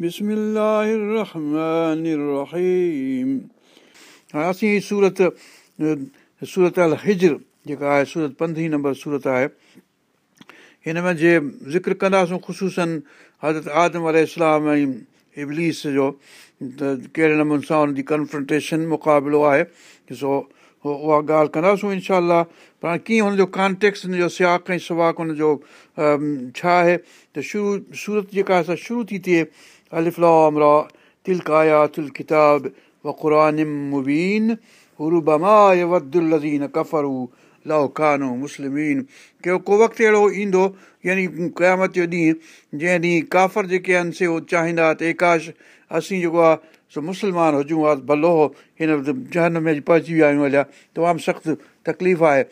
بسم الله الرحمن الرحيم असीं सूरत सूरत अल हिजर जेका आहे सूरत पंद्रहीं नंबर सूरत आहे हिन में जे ज़िक्र कंदासीं ख़ुशूसनि हज़रत आदम अल इस्लाम ऐं इबलीस जो त कहिड़े नमूने सां हुनजी कंफ्रंटेशन मुक़ाबिलो आहे ॾिसो उहा ॻाल्हि कंदासीं इनशा पर हाणे कीअं हुनजो कॉन्टेक्स हुनजो सियाक ऐं सुवाक हुनजो छा आहे त शुरू सूरत जेका असां शुरू थी थिए تلڪايا تل ڪتاب و قر مبين هربمادلزين ڪفرو کانو مسلمين ڪهڙو ڪو وقت اهڙو ايندو يعني قيامت جو ڏينهن جنهن ڏينهن ڪافر جيڪي آهن سي اهو چاهيندا ته ايڪاش اسين جيڪو آهي سو مسلمان هجون ها ڀلو هو هن جنهن ۾ پهچي ويا آهيون هليا تمام سخت تڪليف آهي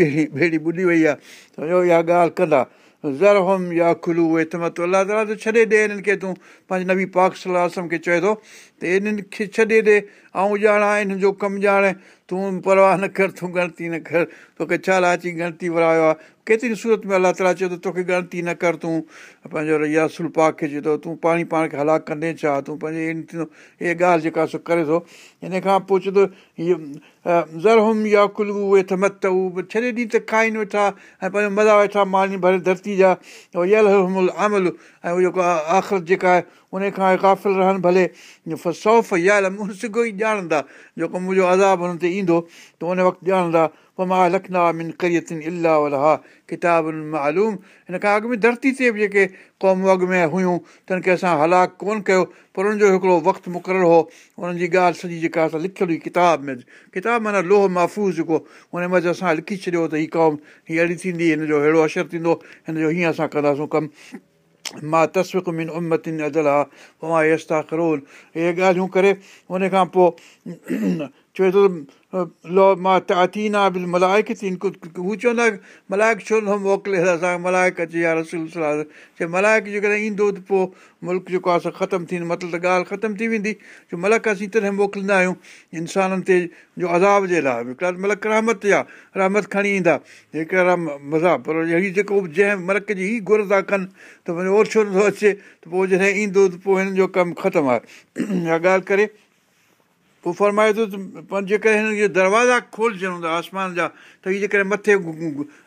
ٻيڙي ٻڏي وئي آهي ته اها ڳالهه ڪندا زر هوم يا کلو اهي ته مت الله تالا ڇڏي ڏي هنن کي تون پنهنجي نبي پاڪ صلاح کي چئي ٿو ته انهن کي ڇڏي ڏي ۽ ڄاڻان هنن جو ڪم ڄاڻي. تون پرواهه نه ڪر تون گڻتي نه ڪر. توکي ڇا لاچي گڻتي ورايو آهي ڪيتري سورت ۾ الله تالا چئي ٿو توکي گڻتي نه ڪر تون. پنهنجو ياسل پاڪ کي چئي ٿو تون پاڻي پاڻ کي هلاڪ ڪندي ڇا؟ تون پنهنجي اها ڳالهه جيڪا سو ڪري ٿو هن کان پوءِ چئي هيءَ زر هوم يا ڪلو اهي ته مت اهي ڇڏي ڏينهن ته کائين ويٺا ۽ پنهنجو مزا ويٺا ماني ڀري ڌرتي جا. يل عمل ۽ اهو جيڪو آهي آخر جيڪا آهي ان کان ڪافل رهن ڀلي سگو ئي ڄاڻندا. جيڪو منهنجو عذاب هن تي ايندو ته ان وقت ڄاڻندا پوءِ مان لکنا ولا ڪتابن معلوم. هن کان اڳ ۾ ڌرتي تي به جيڪي قومون اڳ ۾ هيون ته اسان هلاڪ ڪونه ڪيو پر هن جو هڪڙو وقت مقرر هو. هنن جي ڳالهه سڄي جيڪا اسان لکيل هئي ڪتاب ۾ ڪتاب معنيٰ لوهه محفوظ جيڪو مهل اسان لکي ڇڏيو ته هيءَ قوم هيءَ اهڙي ٿيندي هن جو اهڙو اثر ٿيندو هن جو هيئن اسان ڪنداسين ڪم مان تصوير من امتن عدل آهي مان يستا ڪرول اهي ڳالهيون ڪري ان کان پوءِ چئي ٿو لو مان تاتينا به ملائڪ ٿي هو چوندا ملائڪ ڇو نه موڪلي اسان کي ملائڪ اچي يا رسول صلاح چئي ملائڪ جيڪڏهن ايندو ته پوءِ ملڪ جيڪو آهي اسان ختم ٿيندو مطلب ته ڳالهه ختم ٿي ويندي جو ملڪ اسين تڏهن موڪليندا آهيون انسانن تي جو عذاب جي لاءِ هڪڙا ملڪ رحمت جا رحمت کڻي ايندا هڪڙا مزا پر هيءَ جيڪو جنهن ملڪ جي ئي گهر ٿا ڪن ته وري اور ڇو نٿو اچي ته پوءِ جڏهن ايندو ته پوءِ هنن جو ڪم ختم آهي اها ڳالهه ڪري پوءِ فرمائي ٿو ته جيڪڏهن هنن دروازا کولجن هوندا آسمان جا ته هيءَ جيڪڏهن مٿي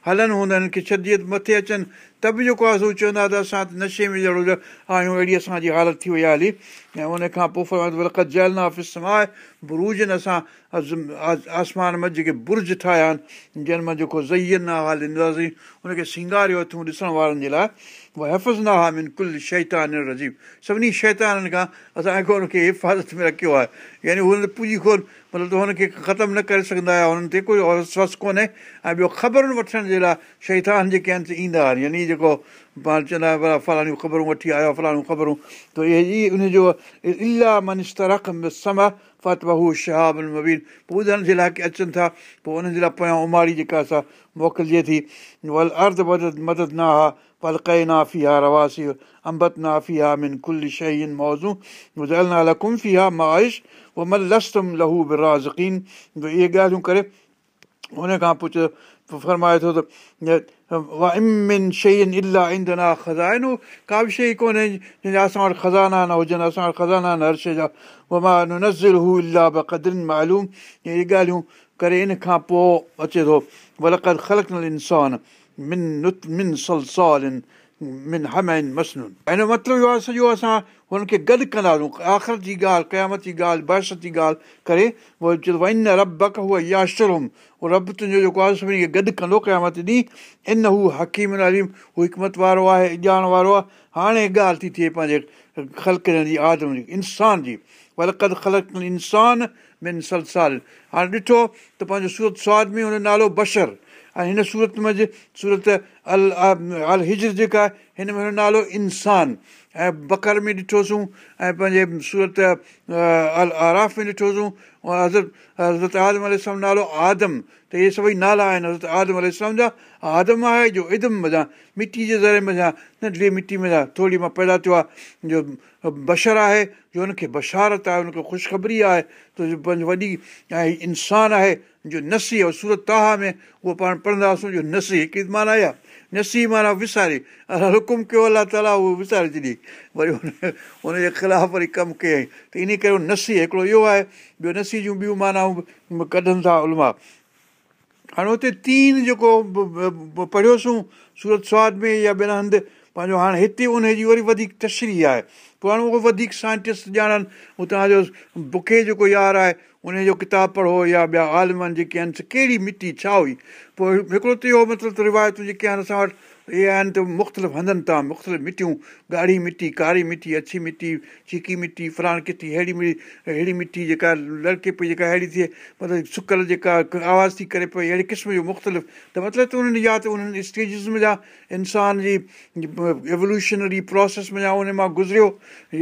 هلن هوندا هنن کي ڇڏجي مٿي اچن به جيڪو آهي سو چوندا ته اسان ته نشي ۾ جهڙو آهيون اهڙي اسان جي حالت ٿي وئي آهي هلي. ۽ ان کان پوءِ فرمائي جيل نافس آهي بروجن اسان آسمان ۾ جيڪي برج ٺاهيا آهن جن مان جيڪو زين آهي حال اينداسين هن کي سنگاريو اٿئون ڏسڻ وارن جي لاءِ اها ڪل شيطان رزيب. سڀني شيتانن کان اسان کي هن کي حفاظت ۾ رکيو آهي. يعني هن تي پڄي ڪونه مطلب ته هن کي ختم نه ڪري سگهندا هئا هنن تي ڪوئي وس ڪونهي. ۽ ٻيو خبرن وٺڻ جي لاءِ شيطان جيڪي آهن ايندا آهن. يعني جيڪو پاڻ چوندا آهيون فلاڻيون خبرون وٺي آيا فلاڻيون خبرون. ته اهي ئي ان جو الاهه منستر سم فتبهو شهاب مبين پوءِ ٻڌڻ جي لاءِ اچن ٿا پوءِ انهن جي لاءِ پويان اماڙي جيڪا اسان موڪلجي ٿي ول ارڌ مدد مدد نه ها پلڪئي نافي آهي رواسي امبت نافي آهي من ڪل شين موضوع زل ڪمفي آهي مائش اهو مهل لستم لهو به رازڪين اهي ڳالهيون ڪري هن کان پڇ فرمائي ٿو ته امن شين الاهه ايندنا خزائنو ڪا به شيءِ ڪونهي جنهن جا اسان وٽ خزانا نه هجن اسان وٽ خزانا هر شيءِ جا اهو نزر هو الاهه بقدرن معلوم اهي ڳالهيون ڪري ان کان پوءِ اچي ٿو انسان من سلسالن من همين مسنون هن مطلب اهو آهي سڄو اسان هن کي گڏ ڪنداسين آخر جي ڳالهه قيامت جي ڳالهه بحث جي ڳالهه ڪري پوءِ چيو ون رب بڪ هوءَ ياشرم. اهو رب تنهنجو جيڪو آهي سڀني کي گڏ ڪندو قيامت ڏينهن. ان هو حڪيم اليم هو حڪمت وارو آهي ڄاڻ وارو آهي. هاڻي ڳالهه ٿي ٿئي پنهنجي خلڪن جي آدم جي انسان جي. ولقد خلق انسان من سلسال. هاڻي ڏٺو ته پنهنجو سورت سواد ۾ هن جو نالو بشر ۽ هن سورت ۾ سورت ال ال هجر جيڪا آهي هن ۾ نالو انسان. ۽ بڪر ۾ ڏٺوسين ۽ پنهنجي سورت ال آراف ۾ ڏٺوسين حضرت حضرت آدم ال نالو آدم. ته اهي سڀئي نالا آهن حضرت آدم ال جا آدم آهي جو ادم مزا مٽي جي زري مزا ننڍڙي مٽي مزا ٿوري مان پيدا ٿيو آهي جو بشر آهي جو هن کي بشارت آهي هن کي خوشخبري آهي ته پنهنجي وڏي ۽ انسان آهي جو نسي آهي سورت تاها ۾ اهو پاڻ پڙهنداسين جو نسي هڪ معنيٰ آهي نسي معنيٰ وساري. حڪم ڪيو الله تالا اهو وساري ڇڏي. وري هن هن جي خلاف وري ڪم ڪيئين. ته ان ڪري نسي هڪڙو اهو آهي ٻيو نسي جون ٻيون مانائون ڪڍن ٿا علماء هاڻي هتي تين جيڪو پڙهيوسين سورت سواد ۾ يا ٻين هنڌ پنهنجو هاڻي هتي ان جي وري وڌيڪ تشري آهي. پوءِ هاڻي اهو وڌيڪ سائنٽسٽ ڄاڻن اتان جو بکي جيڪو يار آهي ان جو ڪتاب پڙهو يا ٻيا عالمن جيڪي آهن ڪهڙي مٽي ڇا هئي؟ پوءِ هڪڙو ته اهو مطلب روايتون جيڪي آهن اسان وٽ اهي آهن ته مختلف هنڌن ٿا مختلف مٽيون ڳاڙهي مٽي ڪاري مٽي اڇي مٽي چيڪي مٽي فلاڻ ڪٽي اهڙي اهڙي مٽي جيڪا لڙڪي پئي جيڪا اهڙي ٿئي مطلب سڪل جيڪا آواز ٿي ڪري پئي اهڙي قسم جو مختلف ته مطلب ته انهن يا ته انهن سٽيجس ۾ جا انسان جي ايووليوشنري پروسيس ۾ جا ان مان گذريو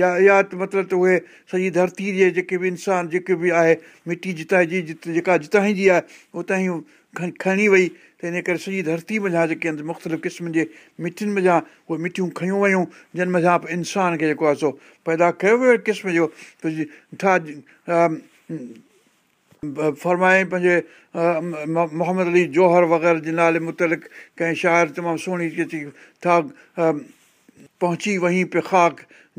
يا يا ته مطلب ته اهي سڄي ڌرتي جي جيڪي به انسان جيڪي به آهي مٽي جتان جي جيڪا جتان جي آهي اتان ئي کڻي وئي ته ان ڪري سڄي ڌرتي مڃان جيڪي آهن مختلف قسم جي مٽين مڃان اهي مٽيون کيون ويون جن مڃان انسان کي جيڪو آهي سو پيدا ڪيو ويو قسم جو. فرمائي پنهنجي محمد علي جوهر وغيره جي نالي مطلق ڪنهن شاعر تمام سهڻي ٿا پهچي وهين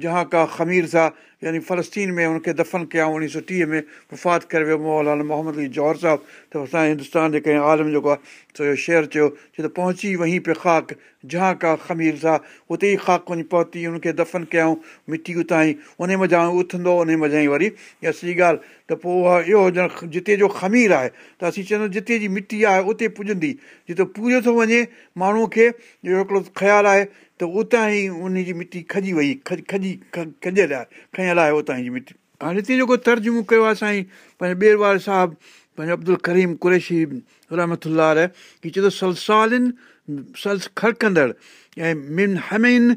جهان ڪا خمير ٿا يعني فلسطين ۾ هن کي دفن ڪيا اڻويهه سؤ ٽيهه ۾ وفات ڪري ويو مولانا محمد علي جوهر صاحب. ته اسان جي هندستان جي ڪنهن عالم جيڪو آهي سو شير چيو چئي ته پهچي وهين پي خاڪ جهان ڪا خمير ٿا اتي ئي خاڪ وڃي پهتي هن کي دفن ڪيئون مٽي اتان ئي ان مزا اٿندو ان مزا ئي وري. اها سڄي ڳالهه ته پوءِ اها اهو هجڻ جتي جو خمير آهي ته اسين چوندا جتي جي مٽي آهي اتي پڄندي. جتي پوڄو ٿو وڃي ماڻهوءَ کي اهو هڪڙو خيال آهي ته اتان ئي ان جي مٽي کجي وئي کجي کجيل آهي کيل آهي اتان جي مٽي هاڻي هتي جيڪو ترجمو ڪيو آهي سائين پنهنجي ٻئي واري صاحب پنهنجو عبدل ڪريم ڪريشي رحمت ڪه چئي ٿو سلسالن سل کڙڪندڙ ۽ من همين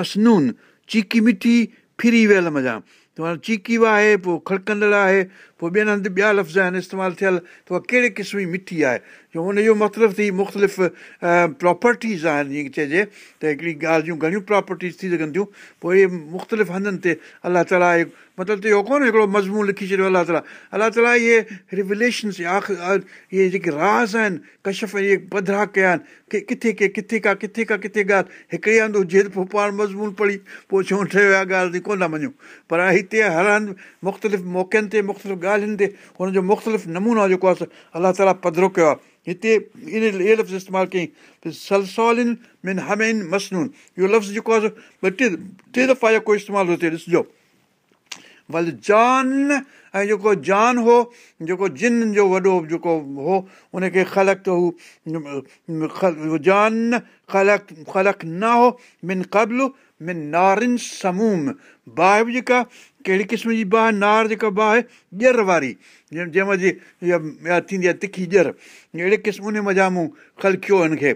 مسنون چيڪي مٽي ڦري ويل مزا ته هاڻي چيڪي به آهي پوءِ کڙڪندڙ آهي پوءِ ٻين هنڌ ٻيا لفظ آهن استعمال ٿيل ته اها ڪهڙي قسم جي مٽي آهي؟ جو هن جو مطلب ٿي مختلف پراپرٽيز آهن جيئن چئجي ته هڪڙي ڳالهه جون گهڻيون پراپرٽيز ٿي سگهن ٿيون پوءِ اهي مختلف هنڌن تي الله تالا مطلب ته اهو ڪونهي هڪڙو مضمون لکي ڇڏيو الله تالا. الله تالا اهي روليشنس اهي جيڪي راز آهن ڪشف اهي پڌرا ڪيا آهن ڪه ڪٿي ڪي ڪٿي ڪا ڪٿي ڪا ڪٿي ڳالهه هڪڙي هنڌ هجي ته پوءِ پاڻ مضمون پڙهي پوءِ چئون ٺهيو آهي ڳالهه ڪونه ٿا مڃون. پر هتي هر هنڌ مختلف موقعن تي مختلف ڳالهين تي هن جو مختلف نمونو جيڪو آهي الله تالا پڌرو ڪيو آهي. هتي ان اهي لفظ استعمال ڪيئين سلسولن من همين مسنون. اهو لفظ جيڪو آهي ٻه ٽي ٽي دفعا جيڪو استعمال ٿو ٿئي ڏسجو ول جان ۽ جيڪو جان هو جيڪو جن جو وڏو جيڪو هو ان کي خلق ته هو جان خلق خلق نه هو من قبل من نارن سموم. باهه به جيڪا ڪهڙي قسم جي باهه؟ نار جيڪا باهه ڄر واري. جنهن مهل اها ٿيندي آهي تکي ڄر. اهڙي قسم ان مزا مون خلڪيو هن کي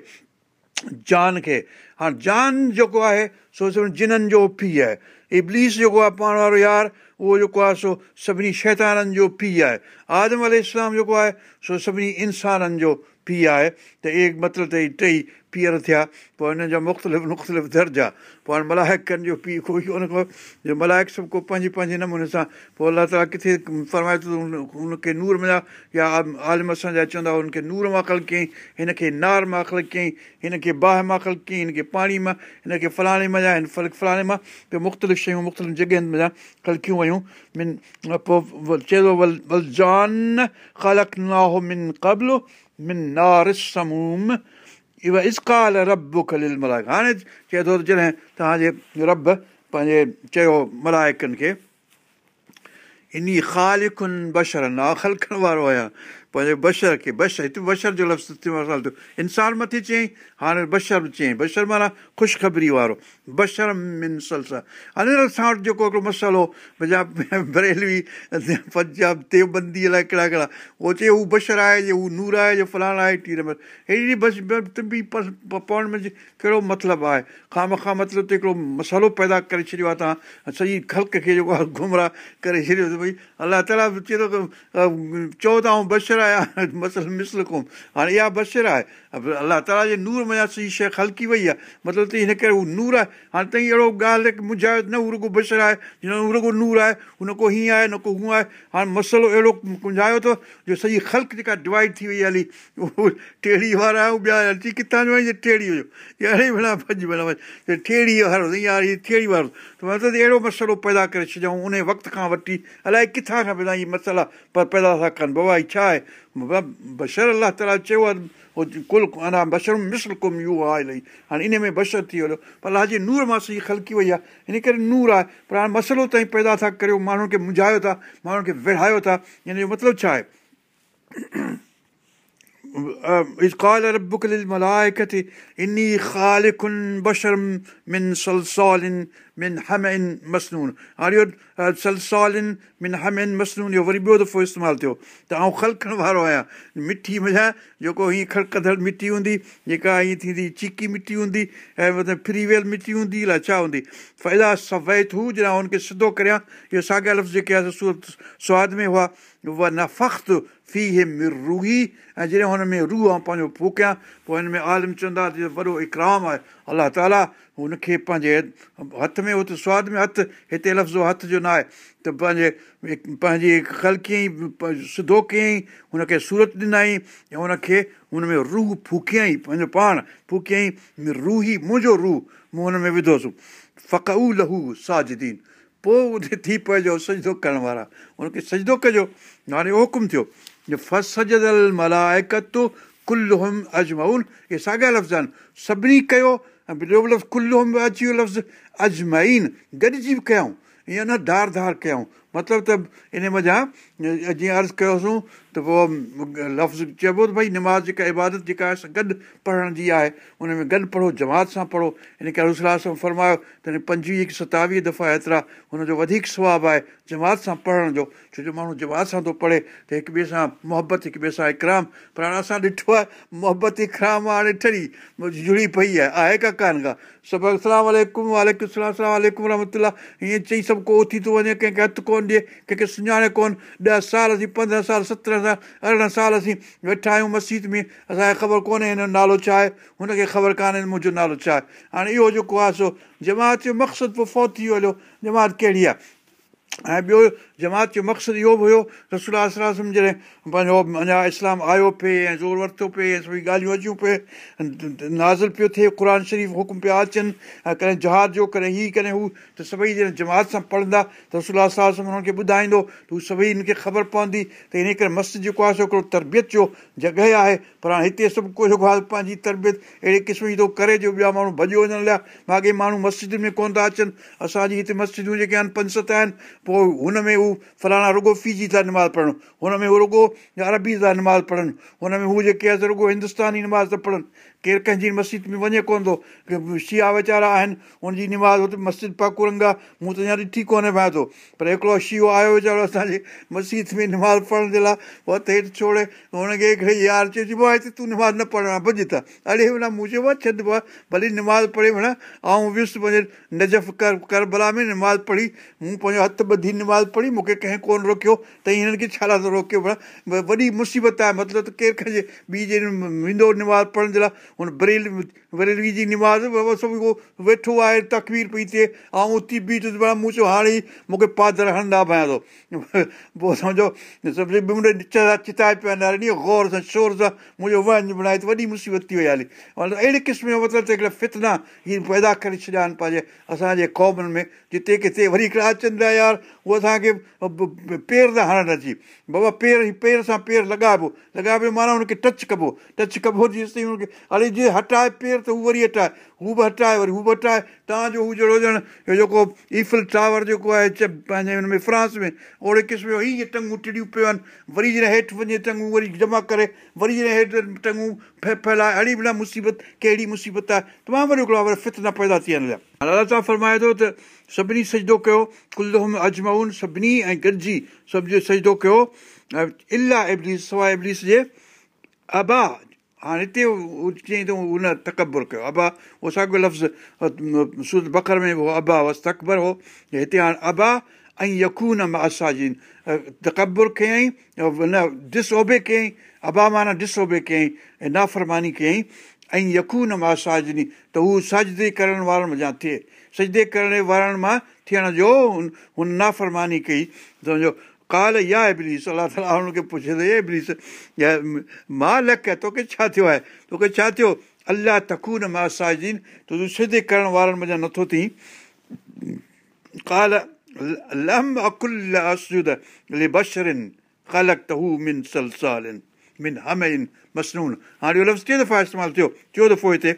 جان کي. هاڻي جان جيڪو آهي سو جنن جو پي آهي ابليس جيڪو آهي پاڻ وارو يار اهو جيڪو آهي سو سڀني شيتانن جو پيءُ آهي آدم ال جيڪو آهي سو سڀني انسانن جو پيءُ آهي ته اهي مطلب ته ٽئي پيئر ٿيا پوءِ هن جا مختلف مختلف درجا. پوءِ هاڻي ملائڪن جو پيءُ ڪوئي ڪونه ڪو جو ملائڪ سڀ ڪو پنهنجي پنهنجي نموني سان پوءِ الله تالا ڪٿي فرمائي ٿو هن کي نور مليا يا عالم اسان جا چوندا هن کي نور مان خل ڪيئين هن کي نار مان خل ڪيئين هن کي باهه مان خل ڪيئين هن کي پاڻي مان هن کي فلاڻي مڃان هن ڦل فلاڻي مان پوءِ مختلف شيون مختلف جڳهين مڃان خلڪيون ويون. من پوءِ چئي ٿو ول ول جان خلق ناهو من قبل من نار سموم اها اسڪال رب کلل ملائڪ هاڻي چئي ٿو ته جڏهن توهان جي رب پنهنجي چيو ملائڪن کي ان خالڪن بشرن آهي خلڪن وارو آهيان پنهنجي بشر کي بشر هتي بشر جو لفظ استعمال ٿيو انسان مٿي چيئين هاڻي بشر به چيئين بشر معنيٰ خوشخبري وارو بشر من سلسا. هاڻي اسان وٽ جيڪو هڪڙو مصالحو پنجاب پنجاب ديوبندي الائي ڪهڙا ڪهڙا اهو چئي هو بشر آهي جي هو نور آهي جو فلاڻا به پوڻ ۾. ڪهڙو مطلب آهي کان کان مطلب ته هڪڙو مصالحو پيدا ڪري ڇڏيو آهي توهان. سڄي خلق کي جيڪو آهي گمراهه ڪري ڇڏيو ته ڀئي الله تالا چئي ٿو چئو ٿا ۽ بشر مسل مسل ڪوم هاڻي اها بشر آهي الله تالا جي نور ۾ سي شيءِ خلڪي وئي آهي مطلب ته هن ڪري هو نور آهي هاڻي تائين اهڙو ڳالهه منجهايو نه هو رڳو بشر آهي هو رڳو نور آهي هن ڪو هيئن آهي نه ڪو هونئن آهي هاڻي مسئلو اهڙو منجهايو اٿو جو سڄي خلق جيڪا ڊوائيڊ ٿي وئي هلي اهو ٽيڙي وارا ٻيا اچي ڪٿان جو ٽيڙي ٽيڙي وارو وارو مطلب اهڙو مسئلو پيدا ڪري ڇڏيئون ان وقت کان وٺي الائي ڪٿان کان پيدا اهي مسئلا پر پيدا ٿا ڪن بابا هيءَ ڇا آهي بشر الله تالا چيو آهي ڪل اڃا بشر مسل ڪم يو آهي الاهي هاڻي ان ۾ بشر ٿي ويو پر الله جي نور مان صحيح خلڪي وئي آهي ان ڪري نور آهي پر هاڻي مسئلو تائين پيدا ٿا ڪريو ماڻهن کي منجهايو ٿا ماڻهن کي وڙهايو ٿا هن جو مطلب ڇا آهي ان خال بشرم من سلسولن من همين مسنون هاڻي اهو سلسولن من همين مسنون اهو وري ٻيو دفعو استعمال ٿيو ته آئون خلکن وارو آهيان مٽي مزا جيڪو هيئن کڻڪڙ مٽي هوندي جيڪا ائين ٿيندي چيڪي مٽي هوندي ۽ مطلب ڦري ويل مٽي هوندي الائي ڇا هوندي فيلا سوي ٿو جڏهن هن کي سڌو ڪريان اهو ساڳيا لفظ جيڪي آهي سورت سواد ۾ هئا اها نفخت في مر روهي ۽ جڏهن هن ۾ روهه ۽ پنهنجو فوڪيان پوءِ هن ۾ عالم چوندا وڏو اڪرام آهي الله تالا هن کي پنهنجي هٿ ۾ اهو ته سواد ۾ هٿ هتي لفزو هٿ جو نه آهي ته پنهنجي پنهنجي خل ڪيئن سڌو ڪيئين هن کي سورت ڏنئي ۽ هن کي هن ۾ روهه فوڪيئين پنهنجو پاڻ فوڪيئين روهي منهنجو روهه مون هن ۾ وڌوس فقو لهو ساجدين پوءِ اتي ٿي پئجو سجدو ڪرڻ وارا هن کي سجدو ڪجو هاڻي حڪم ٿيو ڪل اجمائن اهي ساڳيا لفظ آهن سڀني ڪيو ۽ ٻيو لفظ ڪلو ۾ اچي ويو لفظ اجمائن گڏجي به ڪيون ائين نه ڌار ڌار ڪيون مطلب ته ان مزا جيئن عرض ڪيوسين ته پوءِ لفظ چئبو ته ڀئي نماز جيڪا عبادت جيڪا آهي گڏ پڙهڻ جي آهي. ان ۾ گڏ پڙهو جماعت سان پڙهو. ان ڪري فرمايو ته پنجويهه ستاويهه دفعا ايترا هن جو وڌيڪ سواب آهي جماعت سان پڙهڻ جو. ڇو جو ماڻهو جماعت سان ٿو پڙهي ته هڪ ٻئي سان محبت هڪ ٻئي سان اڪرام. پر هاڻي اسان ڏٺو آهي محبت اڪرام هاڻي ٺري جڙي پئي آهي. آهي ڪا ڪانه ڪا؟ سڀ الارم واليڪم سلام رحمت هيئن چئي سڀ ڪو اٿي ٿو وڃي ڪنهن کي هٿ ڪونه ڏئي ڪنهن کي سڃاڻي ڪونه ڏهه سال اسين پندرهن سال سترهن سال ارڙهن سال اسين ويٺا آهيون مسجد ۾ اسان کي خبر ڪونهي هن جو نالو ڇا آهي هن کي خبر ڪانهي منهنجو نالو ڇا آهي. هاڻي اهو جيڪو آهي سو جماعت جو مقصد پوءِ فوت ٿي ويو هليو جماعت ڪهڙي آهي ۽ ٻيو جماعت جو مقصد اهو به هيو رسولا صلاح جڏهن پنهنجو اڃا اسلام آيو پئي ۽ زور ورتو پئي سڀئي ڳالهيون اچيون پئي نازل پيو ٿئي قر شريف حڪم پيا اچن ۽ ڪڏهن جهاز جو ڪڏهن هيءَ ڪڏهن هو ته سڀئي جماعت سان پڙهندا ته رسولا صلاح هنن کي ٻڌائيندو ته هو سڀئي هن کي خبر پوندي ته ان ڪري مسجد جيڪو آهي سو هڪڙو تربيت جو جڳهه آهي پر هاڻي هتي سڀ ڪو جيڪو آهي پنهنجي تربيت اهڙي قسم جي ٿو ڪري جو ٻيا ماڻهو ڀڄو وڃڻ لاءِ باقي ماڻهو مسجد ۾ ڪونه ٿا اچن اسان جي هتي مسجدون جيڪي آهن پنج ست آهن پوءِ هن ۾ هو فلاڻا رڳو فيجي ٿا نماز پڙهن. هن ۾ هو رڳو عربي ٿا نماز پڙهن. هن ۾ هو جيڪي آهي رڳو هندستاني نماز ٿا پڙهن ڪير ڪنهن جي مسجد ۾ وڃي ڪونه ٿو. شيا ويچارا آهن هن جي نماز هتي مسجد پاڪرنگ آهي مون ته اڃا ڏٺي ڪونهي پيا ٿو. پر هڪڙو شيو آيو ويچارو اسان جي مسجد ۾ نماز پڙهڻ جي لاءِ هٿ هيٺ ڇوڙي هن کي هڪڙي يار چئجي پوءِ هتي تون نماز نه آهي ڀڄ ته. اڙي معنيٰ مون چيو آهي ڇڏبو آهي ڀلي نماز پڙهي معنيٰ ۽ ويس پنهنجي نزف ڪر ڪربلا ۾ نماز پڙهي. مون پنهنجو هٿ ٻڌي نماز پڙهي مون کي ڪنهن ڪونه روڪيو. ته هنن کي ڇا ٿو روڪيو معنيٰ وڏي مصيبت آهي. مطلب ته ڪير ڪنهن جي ٻي جي ويندو نماز پڙهڻ جي لاءِ هن بريل بريلوي جي نماز بابا سڀ اهو ويٺو آهي تڪوير پئي ٿئي. ۽ اٿي بيٺ مون چيو هاڻي ئي مون کي پادر هڻندا پيا ٿو. پوءِ سمجهو چتائي پيا نه ڏينهن گور سان شور سان منهنجو وڃ بڻائي ته وڏي مصيبت ٿي وئي هلي. مطلب اهڙي قسم جو مطلب ته هڪڙا فتنا هيئن پيدا ڪري ڇڏيا آهن پنهنجي اسان جي قومن ۾ جتي ڪٿي وري هڪڙا اچن ٿا يار اهو اسان کي پير ٿا هڻن اچي. بابا پير پير سان پير لڳائبو لڳائبو معنيٰ هن کي ٽچ ڪبو ٽچ ڪبو جيس تائين هن کي جيئن هٽائي پير ته هو وري هٽائي. هو به هٽائي وري هو به هٽائي. توهان جو هو جهڙو ڄڻ اهو جيڪو ايفل ٽاور جيڪو آهي پنهنجي هن ۾ فرانس ۾ اوڙي قسم جو هيئن ٽنگون ٽڙيون پيون آهن. وري جڏهن هيٺ وڃي ٽنگون وري جمع ڪري وري جڏهن هيٺ ٽنگون ڦهلائي اهڙي بنا مصيبت ڪهڙي مصيبت آهي. تمام هڪڙو وري فت نه پيدا ٿي وڃي الله تالا فرمائي ٿو ته سڀني سجدو ڪيو ڪل اجمائن سڀني ۽ گڏجي سڀ جو سجدو ڪيو. الاهه ابلس سواءِ ابلس جي ابا هاڻي هتي چئي ٿو هن تڪبر ڪيو ابا اهو ساڳيو لفظ سورت بڪر ۾ هو ابا وس تڪبر هو هتي هاڻي ابا ۽ يڪون ۾ اساجين تڪبر ڪيئين نه ڊسئوبي ڪيئين ابا معنيٰ ڊسئوبي ڪيئين ۽ نافرماني ڪيئين ۽ يڪون ۾ اساجني ته هو سجدي ڪرڻ وارن جا ٿئي سجدي ڪرڻ وارن مان ٿيڻ جو هن نافرماني ڪئي سمجهو ڪال يا ابريس الله تالا هن کي پڇي ته لک توکي ڇا ٿيو آهي؟ توکي ڇا ٿيو؟ الله مان ساجين ته تون سڌي ڪرڻ وارن مڃان نٿو ٿي. ڪال لم عقل اسجد لي بشرن ڪلڪ ته هو من سلسالن من همين مسنون. هاڻي اهو لفظ ٽي دفعا استعمال ٿيو؟ چوڏهون دفعو هتي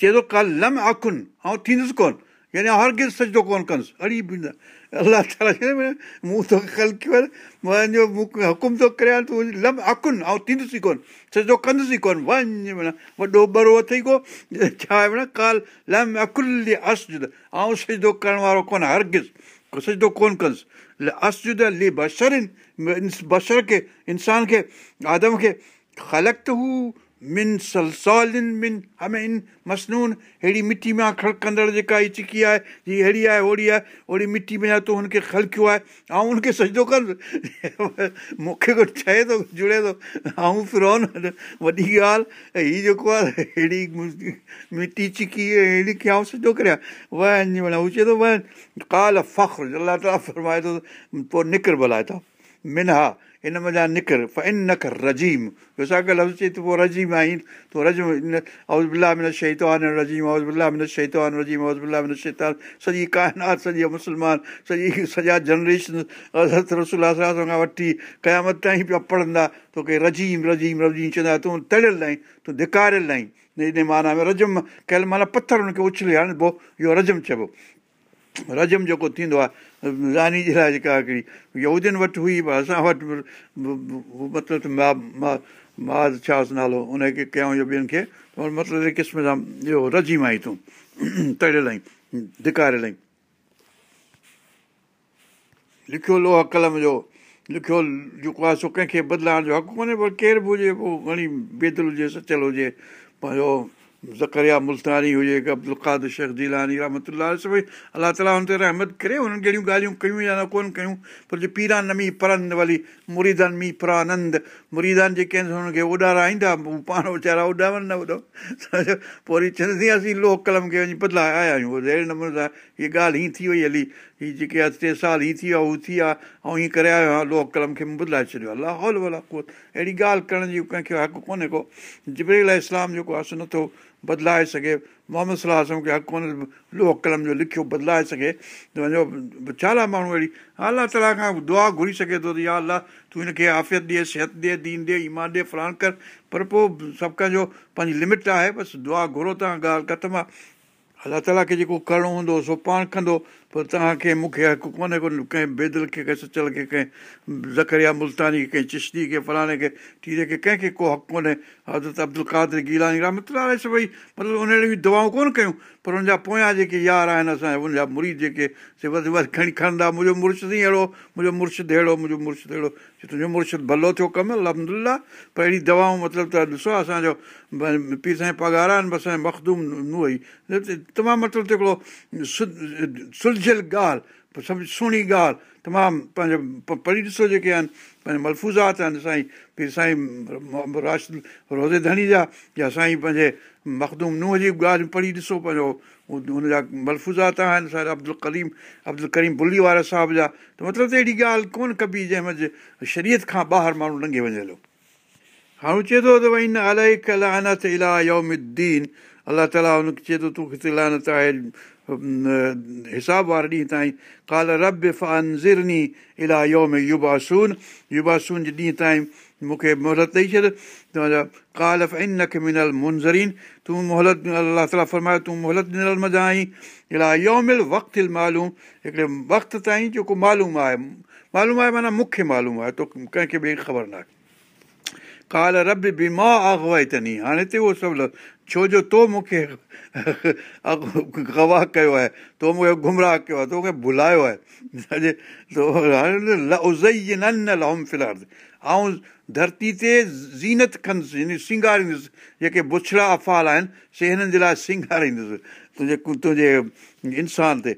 چئي ٿو ڪال لم اکين ۽ ٿيندس ڪونه يعني هر گز سجدو ڪونه ڪندس اڙي به نه الله تالا مون حڪم ٿو ڪري تون لم اڪن ۽ ٿيندس ئي ڪونه؟ سجدو ڪندس ئي ڪونه؟ وڃ معنيٰ وڏو برو اٿئي ڪو؟ ڇا آهي معنيٰ؟ ڪال لم عقل اسجد. ۽ سجدو ڪرڻ وارو ڪونه هرگز سجدو ڪونه ڪندس اسجد لي بشرن بشر کي انسان کي آدم کي خلق ته هو من سلسالن من همين مسنون اهڙي مٽي مان کڙڪندڙ جيڪا هيءَ چڪي آهي هيءَ اهڙي آهي اوڙي آهي اوڙي مٽي ۾ تون هن کي خلڪيو آهي ۽ هن کي سجدو ڪر مون کي ڪجهه چئي ٿو جڙي ٿو ۽ فرون وڏي ڳالهه هيءَ جيڪو آهي اهڙي مٽي چڪي اهڙي کي آئون سجدو ڪريان؟ وڃ معنيٰ هو چئي ٿو وڃ ڪال فخر الله تالا فرمائي ٿو پوءِ نڪر ڀلائي ٿو منها هن مزا نڪر ان نڪر رزيم ساڳيو لفظ چئي ته پوءِ رزيم آئي تون رزم اوز بلا من آهي رزيم اوز بلا من شهيتو آهي رزيم اوز بلا من شيطان سڄي ڪائنات سڄي مسلمان سڄي سڄا جنريشن حضرت رسولا کان وٺي قيامت تائين پيا پڙهندا توکي رزيم رزيم رزيم چوندا تون تڙيل آهين تون ڌڪاريل آهين ان معنيٰ ۾ رزم ڪيل معنيٰ پٿر هن کي اڇلي آهي نه پوءِ اهو رزم چئبو رجم جيڪو ٿيندو آهي راني جي لاءِ جيڪا هڪڙي يهودين وٽ هئي پر اسان وٽ مطلب ماز ڇا نالو ان کي ڪيون اهو ٻين کي مطلب هن قسم سان اهو رجيم آئي تون تڙيل آهين ڌڪاريل آهين لکيو لوهه قلم جو لکيو جيڪو آهي سو ڪنهن کي بدلائڻ جو حق ڪونهي پر ڪير به هجي پوءِ گهڻي بيدل هجي سچيل هجي پنهنجو زڪريا ملتاني هجي عبدل ڪاد شيخ جيلاني رحمت سڀئي الله تالا هن تي رحمت ڪري هنن ڪهڙيون ڳالهيون ڪيون يا نه ڪونه ڪيون پر جي پيرا نه مينهن پرند ولي مريدن مينهن پرانند مريدان جيڪي آهن هن کي اڏارائيندا پاڻ ويچارا اڏاون نه وڏو پوءِ وري چوندي اسين لوهه قلم کي وڃي بدلائي آيا آهيون اهڙي نموني سان هيءَ ڳالهه هيئن ٿي وئي هلي هيءَ جيڪي آهي ٽي سال هيءَ ٿي ويو هو ٿي آهي ۽ هيئن ڪري آيو آهي لوهه قلم کي بدلائي ڇڏيو آهي لاهول ڀلا ڪو اهڙي ڳالهه ڪرڻ جي ڪنهن کي حق ڪونهي ڪو جبريل اسلام جيڪو آهي سو نٿو بدلائي سگهي. محمد صلاح کي حق لوهه قلم جو لکيو بدلائي سگهي. ته وڃو ڇا ماڻهو اهڙي الله تالا کان دعا گهري سگهي ٿو ته يا الله تون هن کي آفيت ڏئي صحت ڏئي دين ڏئي ايمان ڏئي فلاڻ ڪر. پر پوءِ سڀ ڪنهن جو پنهنجي لمٽ آهي بس دعا گهرو توهان ڳالهه ختم آهي. الله تالا کي جيڪو ڪرڻو هوندو سو پاڻ ڪندو پر توهان کي مون کي حق ڪونهي ڪو ڪنهن بيدل کي ڪنهن سچل کي ڪنهن زڪريا ملتاني کي ڪنهن چشتي کي فلاڻي کي ٽيري کي ڪنهن کي ڪو حق ڪونهي. حضرت عبدل ڪادر گيلاني سڀئي مطلب ان اهڙيون دوائون ڪونه ڪيون پر هن جا پويان جيڪي يار آهن اسان جا ان جا مريد جيڪي سي وڌ وڌ کڻي کڻندا منهنجو مرشد ئي اهڙو منهنجو مرشد اهڙو منهنجو مرشد اهڙو تنهنجو مرشد ڀلو ٿيو ڪم الهمدلا پر اهڙي دوائون مطلب ته ڏسو اسان جو پيءُ سائين پگهار آهن بس مکدوم ننهن تمام مطلب ته هڪڙو سلجهيل ڳالهه سڀ سهڻي ڳالهه تمام پنهنجو پڙهي ڏسو جيڪي آهن پنهنجا ملفوزات آهن سائين پير سائين راشد روزي ڌڻي جا يا سائين پنهنجي مکدوم ننهن جي ڳالهه پڙهي ڏسو پنهنجو هن جا ملفوزات آهن اسان جا عبدل ڪريم عبدل ڪريم بلي وارا صاحب جا ته مطلب ته اهڙي ڳالهه ڪونه ڪبي جنهن ۾ شرييت کان ٻاهر ماڻهو لنگهي وڃي هلو هاڻي چئي ٿو ته ڀئي انات الا يومدين الله تالا هن کي چئي ٿو تون لعنت آهي حساب واري ڏينهن تائين ڪال رب فانزرني الا يوم يباسون يباسون جي ڏينهن تائين مون کي موهلت ڏيئي ڇڏ توهان جا ڪال ان کي منل منزرين تون موهلت الله تالا فرمايو تون موهلت ڏنل مزا آئي الا يومل وقت معلوم هڪڙي وقت تائين جيڪو معلوم آهي معلوم آهي معنيٰ مون کي معلوم آهي تو ڪنهن کي ٻئي خبر نه آهي ڪال رب به مان آگوائي اٿني هاڻي هتي اهو سڀ ڇو جو تو مون کي گواهه ڪيو آهي تو مون کي گمراهه ڪيو آهي توکي ڀلايو آهي ۽ ڌرتي تي زينت ڪندس يعني سنگاريندس جيڪي بڇڙا افال آهن سي هنن جي لاءِ سنگاريندس تنهنجي تنهنجي انسان تي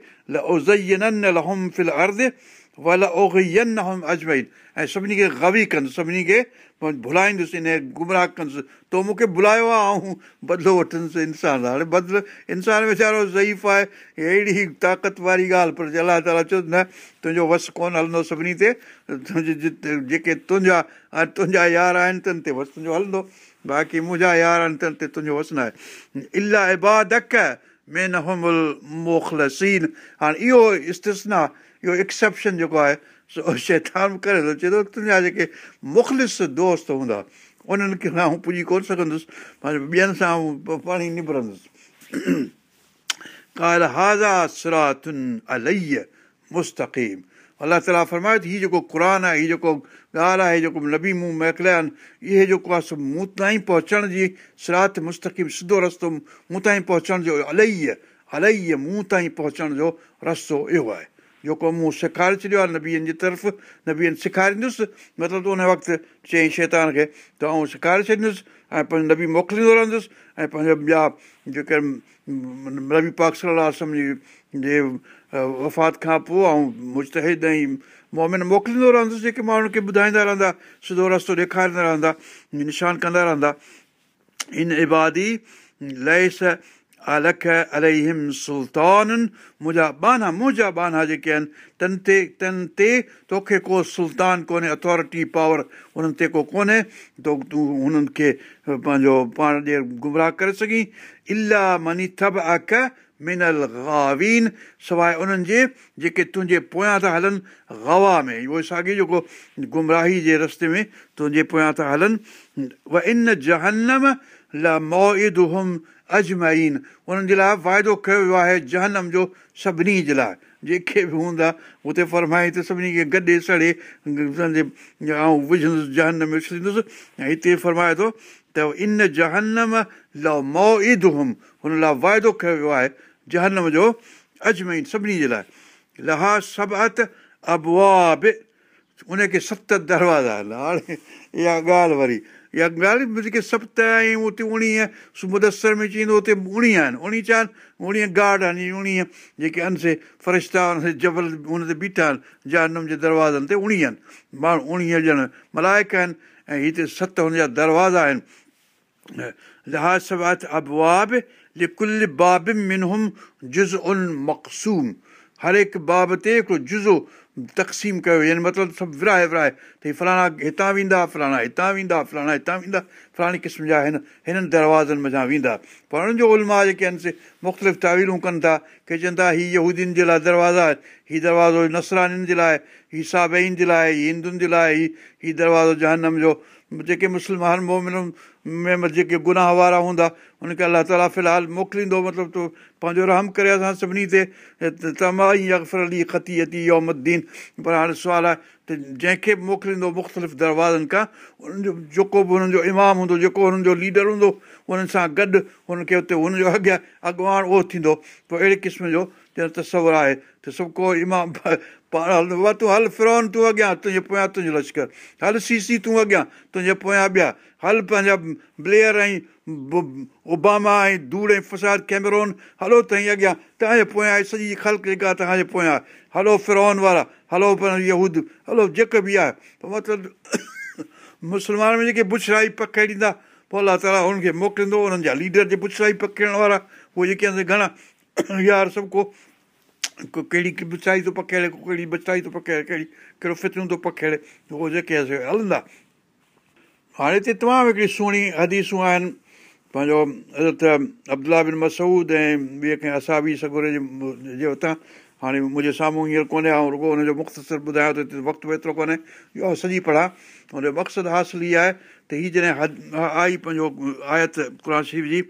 اجمين ۽ سڀني کي گوي ڪندس سڀني کي ڀلائيندس ان گمراهه ڪندس تو مون کي ڀلايو آهي ۽ بدلو وٺندس انسان هاڻي بدلو انسان ويچارو ضعيف آهي اهڙي طاقت واري ڳالهه پر الله تالا چيو نه تنهنجو وس ڪونه هلندو سڀني تي تنهنجي جيڪي تنهنجا تنهنجا يار آهن تن تي وس تنهنجو هلندو باقي منهنجا يار آهن تنهنجو وس نه آهي الاهه ابادڪ ۾ نه موکلسين هاڻي اهو استسنا اهو ايڪسيپشن جيڪو آهي به ڪري ٿو چئي ٿو تنهنجا جيڪي مخلص دوست هوندا انهن کي آئون پڄي ڪونه سگهندس پنهنجي ٻين سان پاڻي نبرندس مستقيم. الله تالا فرمايو ته هيءُ جيڪو قر آهي هيءُ جيڪو ڳالهه آهي جيڪو نبي مون موڪليا آهن اهي جيڪو آهي سو مون تائين پهچڻ جي صراط مستقيم سڌو رستو مون تائين پهچڻ جو اليي اليي مون تائين پهچڻ جو رستو اهو آهي جيڪو مون سيکاري ڇڏيو آهي نبيئن جي طرف نبيئن سيکاريندس مطلب ان وقت چيئين شيطان کي ته آئون سيکاري ڇڏيندس ۽ پنهنجو نبي موڪليندو رهندس ۽ پنهنجا ٻيا جيڪي نبي پاڪ صلاح جي وفات کان پوءِ ۽ مشتهد ۽ مومن موڪليندو رهندس جيڪي ماڻهن کي ٻڌائيندا رهندا سڌو رستو ڏيکاريندا رهندا نشان ڪندا رهندا ان ابادي ليس الک الهم سلطانن منهنجا بانا منهنجا بانا جيڪي آهن تن تي تن تي توکي ڪو سلطان ڪونهي اٿارٽي پاور انهن تي ڪو ڪونهي تو تون هنن کي پنهنجو پاڻ ڏي گمراهه ڪري سگهين الاهه مني ٿب اک منل گاوين سواءِ انهن جي جيڪي تنهنجي پويان ٿا هلن گوا ۾ اهو ساڳي جيڪو گمراهي جي رستي ۾ تنهنجي پويان ٿا هلن و ان جهنم لا موم اجمين انهن جي لاءِ واعدو ڪيو ويو آهي جهنم جو سڀني جي لاءِ. جيڪي به هوندا هتي فرمائي ته سڀني کي گڏي سڙي وجهندس جنهن ۾ وجهندس ۽ هتي فرمائي ٿو ته ان جهنم ل مو عيد هم هن لاءِ واعدو ڪيو ويو آهي جهنم جو اجمين سڀني جي لاءِ. لها سبئت ابوا به ان کي ست دروازا هاڻي اها ڳالهه وري اها ڳالهه جيڪي ست ۽ اتي اڻويهه مدسر ۾ چئيندو اتي اڻويهه آهن. اڻويهه چار اڻويهه گارڊ آهن اڻويهه جيڪي انسي فرشتا جبل هن تي بيٺا آهن جانم جي دروازن تي اڻويهه آهن. ماڻهو اڻويهه ڄڻ ملائڪ آهن ۽ هتي ست هن جا دروازا آهن. لحاظ ثبات ابواب ڪل باب منهم جز ان مقسوم. هر هڪ باب تي هڪڙو جزو تقسيم ڪيو يعني مطلب سڀ ورائي ورائي ته هيءَ فلاڻا هتان ويندا فلاڻا هتان ويندا فلاڻا هتان ويندا فلاڻي قسم جا هن هنن دروازن مٿان ويندا پر هنن جو علماء جيڪي آهن سي مختلف تاويلون ڪن ٿا ڪي چون ٿا هيءَ يهودين جي لاءِ دروازا آهي هيءُ دروازو نسرانين جي لاءِ هيءُ سابين جي لاءِ هيءُ هندن جي لاءِ هيءُ هيءُ دروازو جهنم جو جيڪي مسلمان مومن ۾ جيڪي گناهه وارا هوندا هن کي الله تالا في الحال موڪليندو مطلب تو پنهنجو رحم ڪري اسان سڀني تي. تمائي علي خطي اتي يومدين. پر هاڻي سوال آهي ته جنهن کي به موڪليندو مختلف دروازن کان انهن جو جيڪو به هنن جو امام هوندو جيڪو هنن جو ليڊر هوندو انهن سان گڏ هن کي هتي هن جو اڳيان اڳواڻ اهو ٿيندو. پوءِ اهڙي قسم جو ڄڻ تصور آهي ته سڀ ڪو امام پاڻ هل تون هل فرون تون اڳيان تنهنجي پويان تنهنجو لشڪر هل سي سي تون اڳيان تنهنجي پويان ٻيا هل پنهنجا بليئر ۽ اوباما ۽ ڌوڙ ۽ فساد ڪيمرون هلو ٿئي اڳيان توهان جي پويان آهي سڄي خلق جيڪا توهان جي پويان هلو فرون وارا هلو يهود هلو جيڪي به آهي مطلب مسلمان ۾ جيڪي بڇرائي پکيڙيندا پوءِ الله تالا هنن کي موڪليندو هنن جا ليڊر جي بڇرائي پکيڙڻ وارا اهي جيڪي آهن گهڻا يار سڀ ڪو ڪهڙي بڇائي ٿو پکيڙي ڪو ڪهڙي بچائي ٿو پکيڙي ڪهڙي ڪهڙو فترون ٿو پکيڙي اهو جيڪي هلندا هاڻي هتي تمام هڪڙي سهڻي حديثون آهن پنهنجو حضرت ابدلا بن مسود ۽ ٻئي ڪنهن اسابي سگر جي هتان هاڻي منهنجي سامهون هينئر ڪونهي ۽ رڳو هن جو مختصر ٻڌايان هتي وقت به ايترو ڪونهي اهو سڄي پڙها هن جو مقصد حاصل اها آهي ته هيءَ جڏهن حد آئي پنهنجو آيت قر شريف جي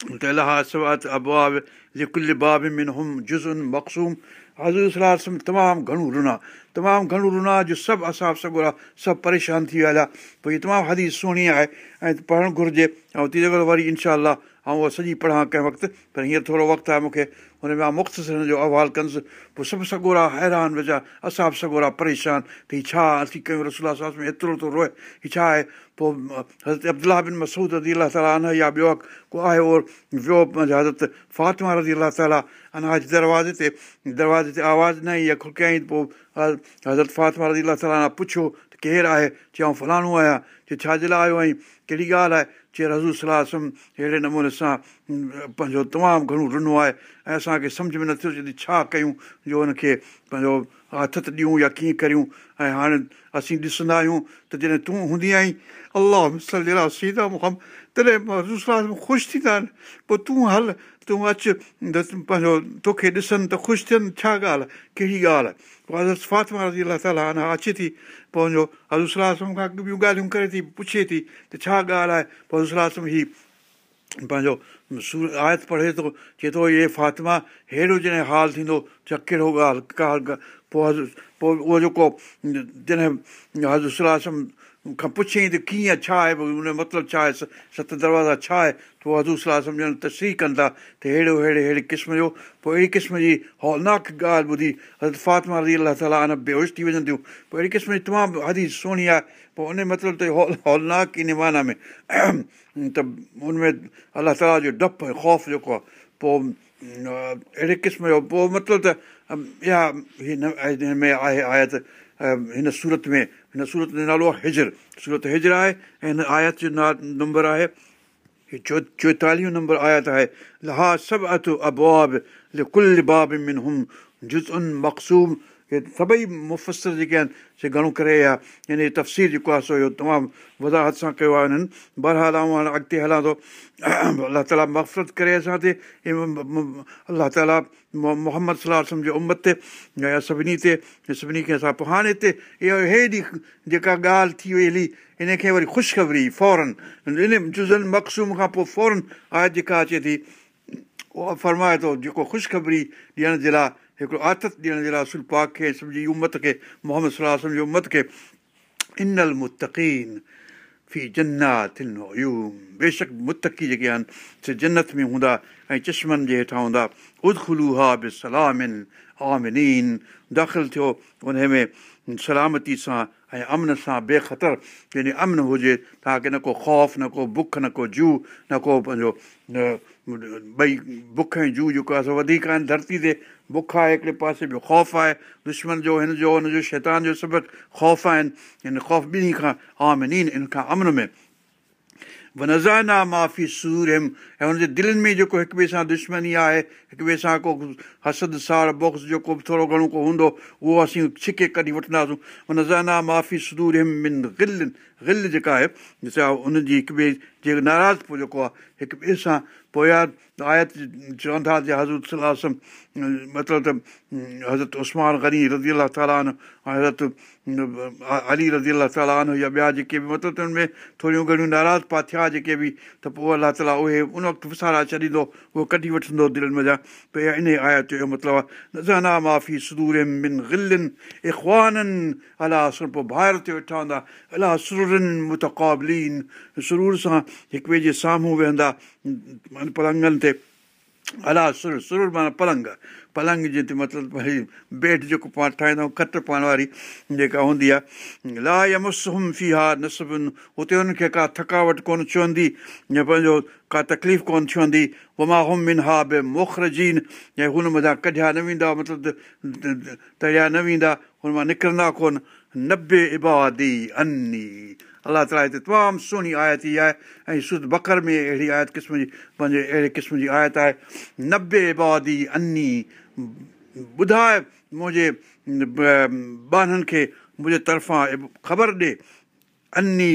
ته الله سوات ابواب لڪل باب من هم جزن مقسوم حضور صلاح تمام گهڻو رنا تمام گهڻو رنا جو سڀ اسان سڀ سڀ پريشان ٿي ويا هيءَ تمام هدي سهڻي آهي ۽ پڙهڻ گهرجي ۽ ٿي وري انشا ۽ اها سڄي پڙهان ڪنهن وقت پر هينئر ٿورو وقت آهي مون کي هن ۾ مختصر جو احوال ڪندس پوءِ سڀ سگورا حيران ويجها اسان به سگورا پريشان ته هيءَ ڇا اسين ڪيون رسولا ساس ۾ ايترو ٿو روئي هيءَ ڇا آهي؟ پوءِ حضرت ابدلا بن مسود رزي الا تالا ان يا ٻيو ڪو آهي اور ويو حضرت فاطمه رزي الا تالا اناج دروازي تي دروازي تي آواز نه آئي يا کڪيئين پوءِ حضرت فاطمه رزي الا تالا پڇيو ڪير آهي چيئون فلاڻو آهيان چئي ڇا جي لاءِ آيو آهين؟ ڪهڙي ڳالهه آهي؟ چئي رزو صلاح اهڙي نموني سان پنهنجو تمام گهڻو ڏنو آهي ۽ اسان کي سمجهه ۾ نٿو اچي ڇا ڪيون جو هن کي پنهنجو هٿ ته ڏيون يا ڪيئن ڪريون. ۽ هاڻي اسين ڏسندا آهيون ته جڏهن تون هوندي آهين الله سيتا مهم تڏهن صلاح خوش ٿيندا آهن پوءِ تون هل تون اچ پنهنجو توکي ڏسن ته خوش ٿين ڇا ڳالهه آهي ڪهڙي ڳالهه آهي پوءِ فاطمه رزي الا تالا اڃا اچي ٿي پنهنجو صلاح کان ٻيون ڳالهيون ڪري ٿي پڇي ٿي ته ڇا ڳالهه آهي پوءِ صلاح هي پنهنجو سور آيت پڙهي ٿو چئي ٿو اهي فاطمه اهڙو جڏهن حال ٿيندو ڇا ڪهڙو ڳالهه ڪا پوءِ پوءِ اهو جيڪو جڏهن حضرت صلاح کان پڇيئين ته ڪيئن ڇا آهي ڀئي هن جو مطلب ڇا آهي ست دروازا ڇا آهي پوءِ حضور صلاح سمجهن تسري ڪن ٿا ته اهڙو اهڙي اهڙي قسم جو پوءِ اهڙي قسم جي هولناڪ ڳالهه ٻڌي حضرت فاطمه رزي الله تالا اڃا بيهوش ٿي وڃن ٿيون پوءِ اهڙي قسم جي تمام هدي سهڻي آهي پوءِ ان مطلب ته هول هولناڪ ان معنيٰ ۾ ته هن ۾ الله تالا جو ڊپ ۽ خوف جيڪو آهي پوءِ اهڙي قسم جو پوءِ مطلب ته اها هن ۾ آهي آيت هن سورت ۾ هن سورت جو نالو آهي هجر سورت هجر آهي ۽ هن آيت جو نا نمبر آهي چو چوئيتاليهه نمبر آيت آهي لها سڀ اٿ اباب ڪل باب من هم جز ان مقسوم اهي سڀئي مفسر جيڪي آهن سي گهڻو ڪري اها يعني تفسير جيڪو آهي سو اهو تمام وضاحت سان ڪيو آهي هنن بهرحال آئون هاڻي اڳتي هلان ٿو الله تالا مفرت ڪري اسان تي الله تالا محمد صلاح جي تي يا سڀني تي سڀني کي اسان پوءِ هاڻي هتي اهو هيڏي جيڪا ڳالهه ٿي وئي هلي ان کي وري خوشخبري فورن ان مقسوم کان پوءِ فورن آهي جيڪا اچي ٿي اها فرمائي ٿو جيڪو خوشخبري ڏيڻ جي لاءِ هڪڙو عادت ڏيڻ جي لاءِ سل پاڪ کي سمجهي امت کي محمد صلاح انيل متقين في جناتوم بيشڪ متقي جيڪي آهن سي جنت ۾ هوندا ۽ چشمن جي هيٺان هوندا. ادکلو ها به سلامن آمنين. داخل ٿيو ان ۾ سلامتي سان ۽ امن سان بيختر. يعني امن هجي توهان کي نه ڪو خوف نه ڪو بک نه ڪو جو نه ڪو پنهنجو ٻئي بک ۽ جو جيڪو آهي وڌيڪ آهن ڌرتي تي بک آهي هڪڙي پاسي ٻيو خوف آهي. دشمن جو هن جو هن جو شيطان جو سڀ خوف آهن. هن خوف ٻنهي کان آمنين ان کان امن ۾. نزانا معافي سور هم ۽ هن جي دلن ۾ جيڪو هڪ ٻئي سان دشمني آهي هڪ ٻئي سان ڪو حسد ساڙ باڪس جيڪو به ٿورو گهڻو ڪو هوندو اهو اسين ڇڪي ڪڍي وٺنداسين. نزانا معافي سور هم من گل گل جيڪا آهي هن جي هڪ ٻئي جي ناراض پوءِ جيڪو آهي هڪ ٻئي سان پويان آيت چون ٿا ته حضرت صلاح مطلب ته حضرت اسمان گني رزي الا حضرت علي رزي الا تالا يا ٻيا جيڪي به مطلب ته هن ۾ ٿوريون گهڻيون ناراض پا ٿيا جيڪي به ته پوءِ الله تالا اهي ان وقت وسارا ڇڏيندو اهو ڪڍي وٺندو دل مزا. ڀئي ان آيت جو مطلب آهي نزانا معافي سدور گلن اخوانن الله پوءِ ٻاهر تي ويٺا هوندا الله سرن متقابلين. سرور سان هڪ ٻئي جي سامهون ويهندا پلنگن تي الا سر سر معنيٰ پلنگ. پلنگ جي تي مطلب بيڊ جيڪو پاڻ ٺاهيندا آهيون کٽ پائڻ واري جيڪا هوندي آهي لا يمس هم في ها نسبن. هتي هن کي ڪا ٿڪاوٽ ڪونه ڇهندي يا پنهنجو ڪا تڪليف ڪونه ڇهندي وما هم من ها به موکرجين يا هن مٿان ڪڍيا نه ويندا مطلب تريا نه ويندا هن مان نڪرندا ڪونه نبي ابادي اني الله تالا هتي تمام سهڻي آيت ئي آهي ۽ سد بڪر ۾ اهڙي آيت قسم جي پنهنجي اهڙي قسم جي آيت آهي نبي ابادي اني ٻڌائي منهنجي ٻارن کي منهنجي طرفان خبر ڏي اني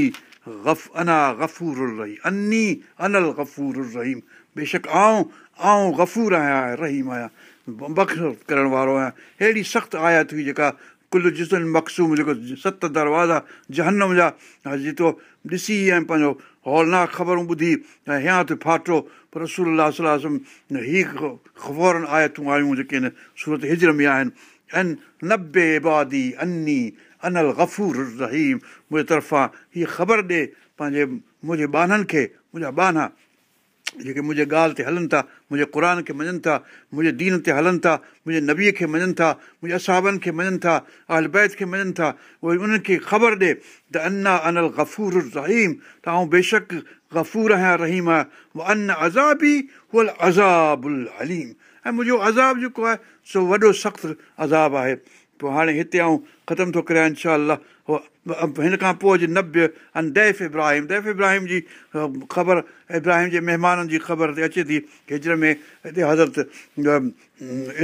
گف انا گفور رهي اني انيل گفور رهيم بيشڪ آئون آئون گفور آهيان رهيم آهيان بخ ڪرڻ وارو آهيان اهڙي سخت آيت هئي جيڪا ڪل جسن مقسوم جيڪو ست دروازا جهنم جا جيترو ڏسي ۽ پنهنجو هولناڪ خبرون ٻڌي ۽ هيان ته فاٽو پر رسول صلاح هيءَ خبرن آيتون آيون جيڪي آهن سورت هجر ۾ آهن ۽ نبي ابادي اني انيل گفور رهيم منهنجي طرفان هيءَ خبر ڏي پنهنجي منهنجي ٻانن کي منهنجا ٻانا جيڪي منهنجي ڳالهه تي هلن ٿا منهنجي قر کي مڃن ٿا منهنجي دين تي هلن ٿا منهنجي نبيءَ کي مڃن ٿا منهنجي اسابن کي مڃن ٿا اهل بيت کي مڃن ٿا اهي انهن کي خبر ڏئي ته انا انيل گفور رهيم ته آئون بيشڪ گفور آهيان رهيم آهيان ان ازابي ال ازابل هليم ۽ منهنجو عذاب جيڪو آهي سو وڏو سخت عذاب آهي. پوءِ هاڻي هتي آئون ختم ٿو ڪريان انشا هن کان پوءِ اڄ نبي ان ديف ابراهيم ديف ابراهيم جي خبر ابراهيم جي مهمانن جي خبر تي اچي ٿي هجر ۾ هتي حضرت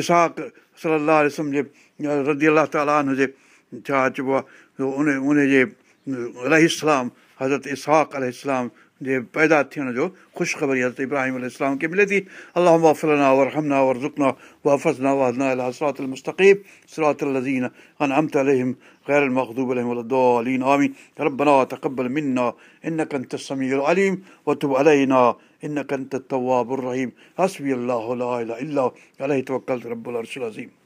اساڪ صلاح رسم جي ردي الله تالا هجي ڇا چئبو آهي ان ان جي ال اسلام حضرت اساڪ ال اسلام जे पैदा थियण जो ख़ुशख़बरी हज़रत इब्राहिम अल खे मिले थी अलाह वफ़लना वरहमना वरज़ुकना वफ़ज़ना वहदना अला सरात المستقيم صراط الذين أنعمت عليهم غير المغضوب عليهم ولا الضالين آمين ربنا تقبل منا إنك أنت السميع العليم وتب علينا إنك أنت التواب الرحيم حسبي الله لا إله إلا عليه توكلت رب العرش العظيم